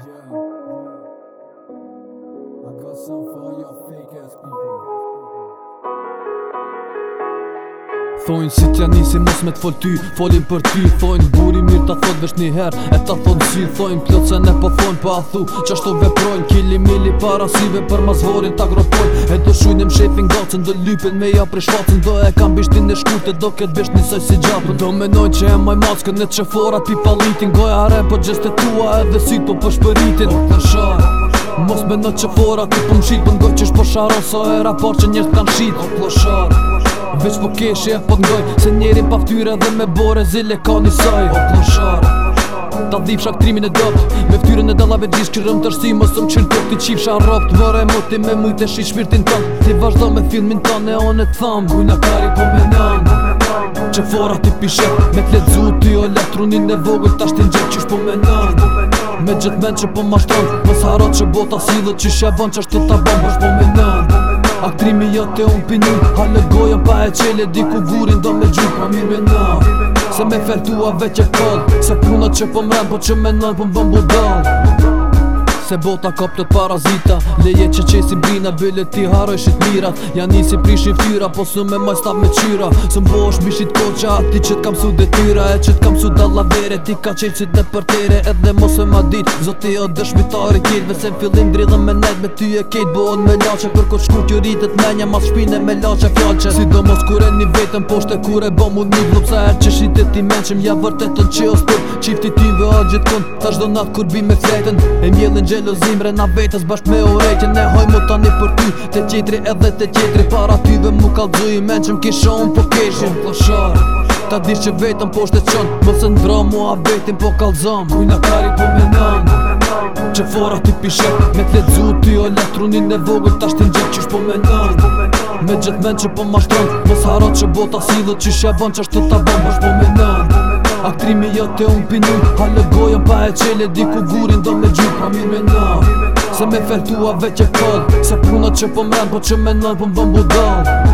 Yeah. I got some for your fake ass people. Thojnë si t'ja nisi mos me t'fol ty, folin për ty Thojnë buri mirë t'a thot vesh njëher, e t'a thonë si Thojnë plët se ne po thonë, po a thu, që ashtu veprojnë Kili mili parasive për mazhorin t'a gropojnë E do shujnë shefin gacin, do lypin me ja pri Do e kam bishtin e shkute, do ket bisht njësaj si gjapën Do menojnë që e maj maskën e të qeflora t'i palitin Goja re po gjeste tua edhe si po përshpëritin O Mos me në që fora ti pëm po shqit Pëndoj po që është po sharon Sa e rapor që njërë të kanë O po, plosharë Veç po keshi e po ndoj Se njeri pa ftyre dhe me bore zile ka një saj O plosharë Ta dhip shaktrimin e dopt Me ftyre në dalave gjish kërëm të rësi Më sëm qërë tok t'i qifsha ropt Vore e moti me mujt e shi shpirtin ton Ti vazhdo me filmin ton e on e t'tham Bujna kari po me nan Që fora ti pishet Me t'le dzu ti o letrunin e vogull Ta shtin gjep qysh po me nan po me nan Me gjithë men që po ma shtronë Po që bota si dhe që shëvën që ashtu ta bëmë Bësh po me nëndë A jote un të unë pinu A gojën pa e qele di ku vurin do me gjurë Pa mirë me nëndë Se me fërtu a veqe këllë Se punat që po mrenë Po që me nëndë po më bëmë budonë Se bota ka të parazita Leje që qesim brina Vëllet ti haroj shit mirat Ja nisi prishin fyra Po së me maj me qyra Së mbo është mishit koqa Ti që t'kam su dhe tyra E që t'kam su dalla vere Ti ka qenë si të përtere Edhe mos e ma dit Zoti o dëshmitari kejt Vese në fillim dridhëm me net Me ty e kejt Bo on me laqe Për ko shku t'ju rritet menja Mas shpine me laqe Fjalqe Si do mos kure një vetën Po shte kure bo mu një blup Sa her që shite ti Ja që ospër Qifti ty vë gjithkon Ta shdo nat kur bi me fletën E mjellin Gjelozim zimre na vetës bashk me ureqe Ne hoj mu tani për ty, Te qitri edhe te qitri Para ty dhe mu kalë dzuji men që m'kisha unë po keshin Unë plasharë Ta dish që vetëm po shte qënë Më se ndra a vetim po kalzëm Kujna kari po me nëmë Që fora ti pishe Me të ledzu ty o letrunin e vogër Ta shtin gjithë qysh po me Me gjithmen që po mashtron Mos sarat që bota si dhe që e vën që ta bëm Bash po me Aktrimi jote unë pinu Halë gojën pa e qele di ku gurin do me gjuk Pa mirë me në Se me fertua veq e kod Se punët që po mren po që me nën po më bëm budon